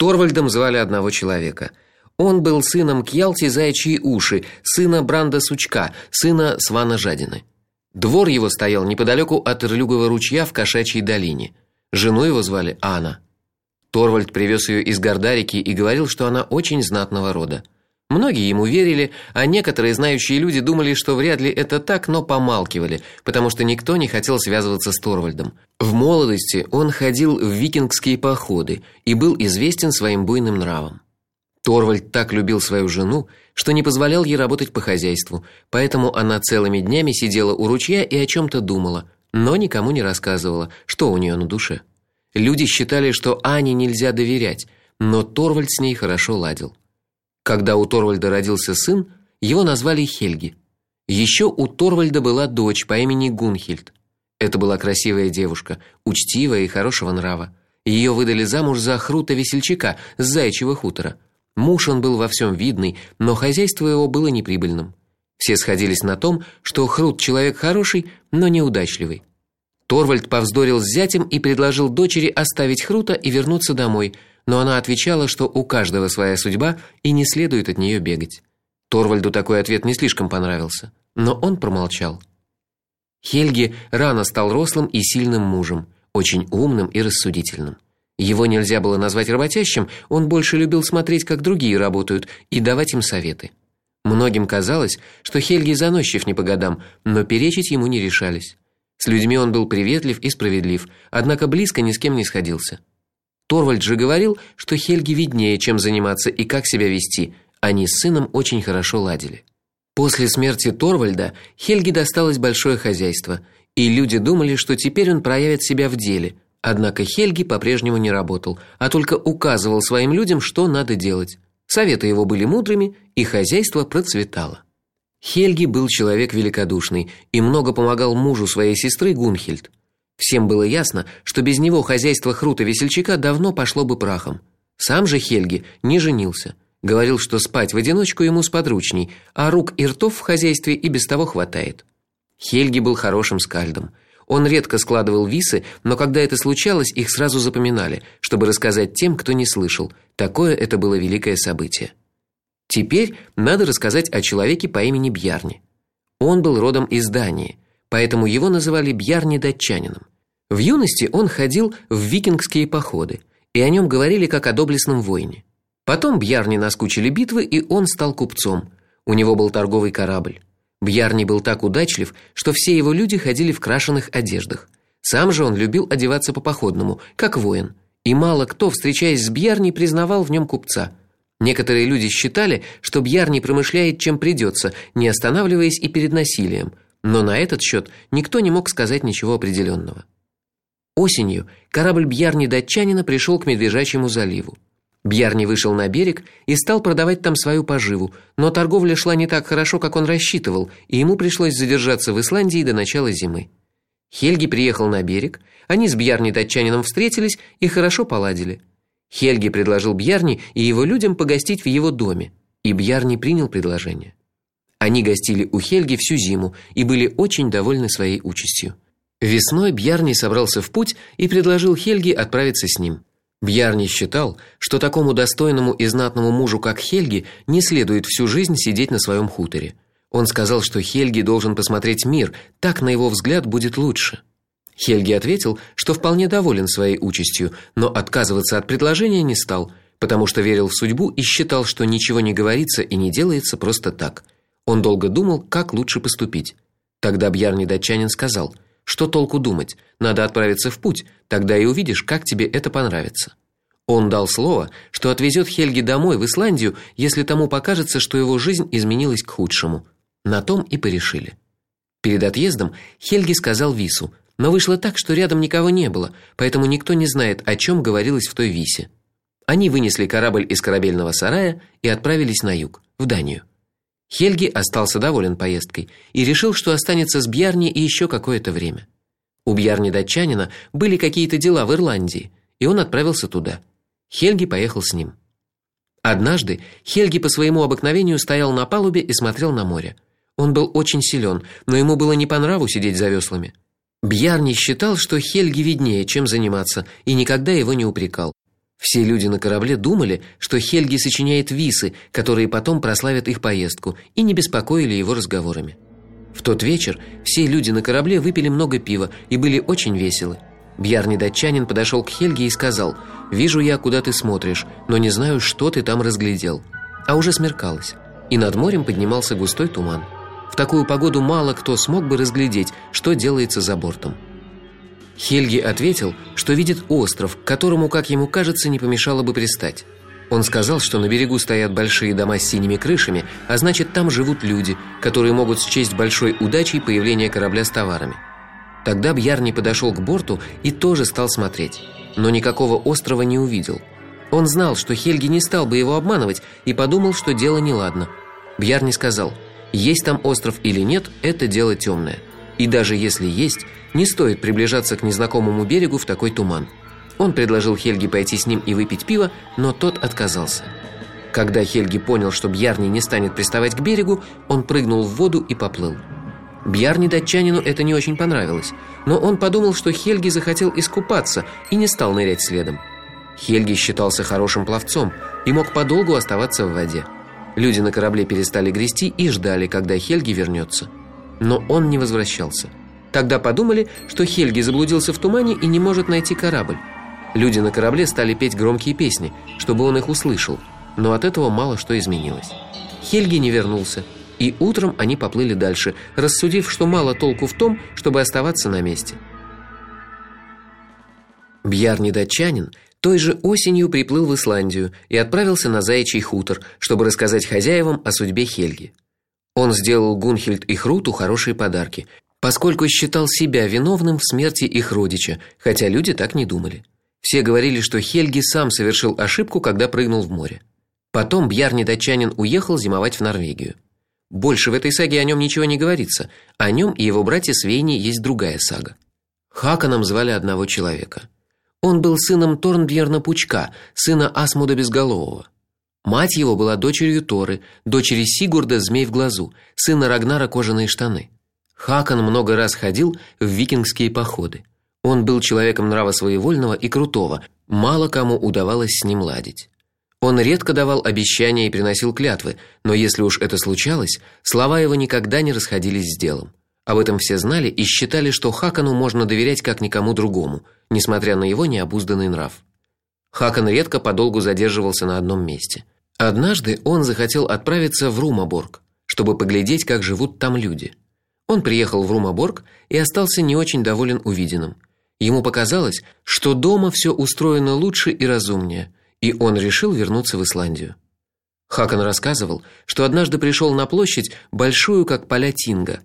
Торвальдом звали одного человека. Он был сыном Кьялти Заячьи уши, сына Бранда Сучка, сына Свана Жадины. Двор его стоял неподалеку от Ирлюгова ручья в Кошачьей долине. Жену его звали Анна. Торвальд привез ее из Гордарики и говорил, что она очень знатного рода. Многие ему верили, а некоторые знающие люди думали, что вряд ли это так, но помалкивали, потому что никто не хотел связываться с Торвальдом. В молодости он ходил в викингские походы и был известен своим буйным нравом. Торвальд так любил свою жену, что не позволял ей работать по хозяйству, поэтому она целыми днями сидела у ручья и о чем то думала, но никому не рассказывала, что у нее на душе. Люди считали, что Ане нельзя доверять, но Торвальд с ней хорошо ладил. Когда у Торвальда родился сын, его назвали Хельги. Еще у Торвальда была дочь по имени Гунхильд. Это была красивая девушка, учтивая и хорошего нрава. Ее выдали замуж за Хрута весельчака с Заячьего хутора. Муж он был во всем видный, но хозяйство его было неприбыльным. Все сходились на том, что Хрут человек хороший, но неудачливый. Торвальд повздорил с зятем и предложил дочери оставить Хрута и вернуться домой, но она отвечала, что у каждого своя судьба и не следует от нее бегать. Торвальду такой ответ не слишком понравился, но он промолчал. Хельги рано стал рослым и сильным мужем, очень умным и рассудительным. Его нельзя было назвать работящим, он больше любил смотреть, как другие работают, и давать им советы. Многим казалось, что Хельги заносчив не по годам, но перечить ему не решались. С людьми он был приветлив и справедлив, однако близко ни с кем не сходился. Торвальд же говорил, что Хельги виднее, чем заниматься и как себя вести. Они с сыном очень хорошо ладили. После смерти Торвальда Хельги досталось большое хозяйство, и люди думали, что теперь он проявит себя в деле. Однако Хельги по-прежнему не работал, а только указывал своим людям, что надо делать. Советы его были мудрыми, и хозяйство процветало. Хельги был человек великодушный и много помогал мужу своей сестры Гунхильд. Всем было ясно, что без него хозяйство Хрута весельчака давно пошло бы прахом. Сам же Хельги не женился. Говорил, что спать в одиночку ему сподручней, а рук и ртов в хозяйстве и без того хватает. Хельги был хорошим скальдом. Он редко складывал висы, но когда это случалось, их сразу запоминали, чтобы рассказать тем, кто не слышал. Такое это было великое событие. Теперь надо рассказать о человеке по имени Бьярни. Он был родом из Дании, поэтому его называли Бьярни датчанином. В юности он ходил в викингские походы, и о нем говорили как о доблестном воине. Потом Бьярни наскучили битвы, и он стал купцом. У него был торговый корабль. Бьярни был так удачлив, что все его люди ходили в крашеных одеждах. Сам же он любил одеваться по-походному, как воин. И мало кто, встречаясь с Бьярни, признавал в нем купца. Некоторые люди считали, что Бьяр не промышляет, чем придется, не останавливаясь и перед насилием, но на этот счет никто не мог сказать ничего определенного. Осенью корабль Бьярни датчанина пришел к Медвежачьему заливу. Бьярни вышел на берег и стал продавать там свою поживу, но торговля шла не так хорошо, как он рассчитывал, и ему пришлось задержаться в Исландии до начала зимы. Хельги приехал на берег, они с Бьярни датчанином встретились и хорошо поладили. Хельги предложил Бьярни и его людям погостить в его доме, и Бьярни принял предложение. Они гостили у Хельги всю зиму и были очень довольны своей участью. Весной Бьярни собрался в путь и предложил Хельги отправиться с ним. Бьярни считал, что такому достойному и знатному мужу, как Хельги, не следует всю жизнь сидеть на своем хуторе. Он сказал, что Хельги должен посмотреть мир, так на его взгляд будет лучше. Хельги ответил, что вполне доволен своей участью, но отказываться от предложения не стал, потому что верил в судьбу и считал, что ничего не говорится и не делается просто так. Он долго думал, как лучше поступить. Тогда Бьярни датчанин сказал: "Что толку думать? Надо отправиться в путь, тогда и увидишь, как тебе это понравится". Он дал слово, что отвезет Хельги домой в Исландию, если тому покажется, что его жизнь изменилась к худшему. На том и порешили. Перед отъездом Хельги сказал Вису: но вышло так, что рядом никого не было, поэтому никто не знает, о чем говорилось в той висе. Они вынесли корабль из корабельного сарая и отправились на юг, в Данию. Хельги остался доволен поездкой и решил, что останется с Бьярни еще какое-то время. У Бьярни датчанина были какие-то дела в Ирландии, и он отправился туда. Хельги поехал с ним. Однажды Хельги по своему обыкновению стоял на палубе и смотрел на море. Он был очень силен, но ему было не по нраву сидеть за веслами. Бьярни считал, что Хельги виднее, чем заниматься, и никогда его не упрекал. Все люди на корабле думали, что Хельги сочиняет висы, которые потом прославят их поездку, и не беспокоили его разговорами. В тот вечер все люди на корабле выпили много пива и были очень веселы. Бьярни датчанин подошел к Хельге и сказал: "Вижу я, куда ты смотришь, но не знаю, что ты там разглядел". А уже смеркалось, и над морем поднимался густой туман. В такую погоду мало кто смог бы разглядеть, что делается за бортом. Хельги ответил, что видит остров, к которому, как ему кажется, не помешало бы пристать. Он сказал, что на берегу стоят большие дома с синими крышами, а значит, там живут люди, которые могут счесть большой удачей появление корабля с товарами. Тогда Бьярни подошел к борту и тоже стал смотреть, но никакого острова не увидел. Он знал, что Хельги не стал бы его обманывать и подумал, что дело неладно. Бьярни сказал: "Есть там остров или нет это дело темное. И даже если есть, не стоит приближаться к незнакомому берегу в такой туман". Он предложил Хельге пойти с ним и выпить пиво, но тот отказался. Когда Хельги понял, что Бьярни не станет приставать к берегу, он прыгнул в воду и поплыл. Бьярни датчанину это не очень понравилось, но он подумал, что Хельги захотел искупаться и не стал нырять следом. Хельги считался хорошим пловцом и мог подолгу оставаться в воде. Люди на корабле перестали грести и ждали, когда Хельги вернется. Но он не возвращался. Тогда подумали, что Хельги заблудился в тумане и не может найти корабль. Люди на корабле стали петь громкие песни, чтобы он их услышал, но от этого мало что изменилось. Хельги не вернулся, и утром они поплыли дальше, рассудив, что мало толку в том, чтобы оставаться на месте. Бьярни датчанин той же осенью приплыл в Исландию и отправился на Заячий хутор, чтобы рассказать хозяевам о судьбе Хельги. Он сделал Гунхильд и Хруту хорошие подарки, поскольку считал себя виновным в смерти их родича, хотя люди так не думали. Все говорили, что Хельги сам совершил ошибку, когда прыгнул в море. Потом Бьярни датчанин уехал зимовать в Норвегию. Больше в этой саге о нем ничего не говорится. О нем и его брате Свейне есть другая сага. Хаканом звали одного человека. Он был сыном Торнбьерна Пучка, сына Асмуда Безголового. Мать его была дочерью Торы, дочери Сигурда Змей в глазу, сына Рагнара Кожаные штаны. Хакан много раз ходил в викингские походы. Он был человеком нрава своевольного и крутого, мало кому удавалось с ним ладить. Он редко давал обещания и приносил клятвы, но если уж это случалось, слова его никогда не расходились с делом. Об этом все знали и считали, что Хакану можно доверять как никому другому, несмотря на его необузданный нрав. Хакан редко подолгу задерживался на одном месте. Однажды он захотел отправиться в Румаборг, чтобы поглядеть, как живут там люди. Он приехал в Румаборг и остался не очень доволен увиденным. Ему показалось, что дома все устроено лучше и разумнее, и он решил вернуться в Исландию. Хакан рассказывал, что однажды пришел на площадь, большую как поля Тинга,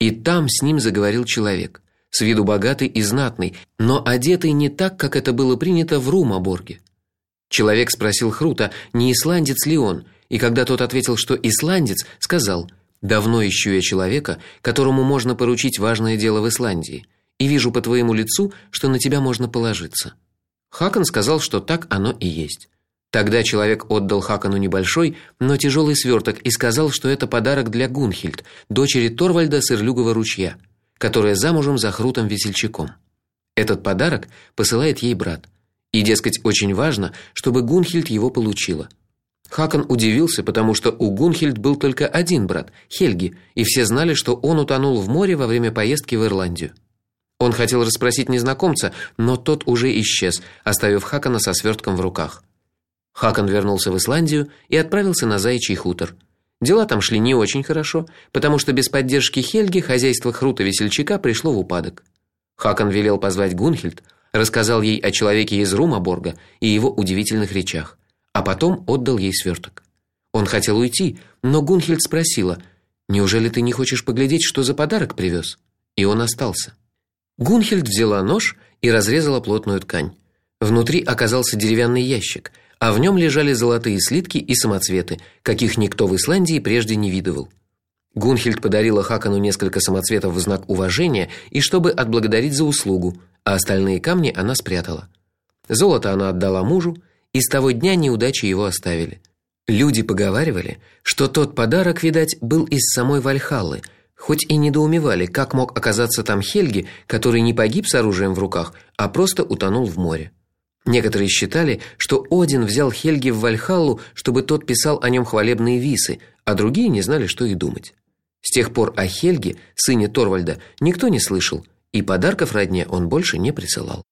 и там с ним заговорил человек, с виду богатый и знатный, но одетый не так, как это было принято в Румаборге. Человек спросил Хрута, не исландец ли он, и когда тот ответил, что исландец, сказал: "Давно ищу я человека, которому можно поручить важное дело в Исландии" и вижу по твоему лицу, что на тебя можно положиться. Хакан сказал, что так оно и есть. Тогда человек отдал Хакану небольшой, но тяжелый сверток и сказал, что это подарок для Гунхильд, дочери Торвальда с Ирлюгова ручья, которая замужем за Хрутом Весельчаком. Этот подарок посылает ей брат. И, дескать, очень важно, чтобы Гунхильд его получила. Хакан удивился, потому что у Гунхильд был только один брат, Хельги, и все знали, что он утонул в море во время поездки в Ирландию. Он хотел расспросить незнакомца, но тот уже исчез, оставив Хакана со свертком в руках. Хакан вернулся в Исландию и отправился на Заячий хутор. Дела там шли не очень хорошо, потому что без поддержки Хельги хозяйство Хрута Весельчака пришло в упадок. Хакан велел позвать Гунхильд, рассказал ей о человеке из Румаборга и его удивительных речах, а потом отдал ей сверток. Он хотел уйти, но Гунхильд спросила: "Неужели ты не хочешь поглядеть, что за подарок привез?» И он остался. Гунхельд взяла нож и разрезала плотную ткань. Внутри оказался деревянный ящик, а в нем лежали золотые слитки и самоцветы, каких никто в Исландии прежде не видывал. Гунхельд подарила Хакану несколько самоцветов в знак уважения и чтобы отблагодарить за услугу, а остальные камни она спрятала. Золото она отдала мужу, и с того дня неудачи его оставили. Люди поговаривали, что тот подарок, видать, был из самой Вальхаллы – хоть и недоумевали, как мог оказаться там Хельги, который не погиб с оружием в руках, а просто утонул в море. Некоторые считали, что Один взял Хельги в Вальхаллу, чтобы тот писал о нем хвалебные висы, а другие не знали, что и думать. С тех пор о Хельге, сыне Торвальда, никто не слышал, и подарков родне он больше не присылал.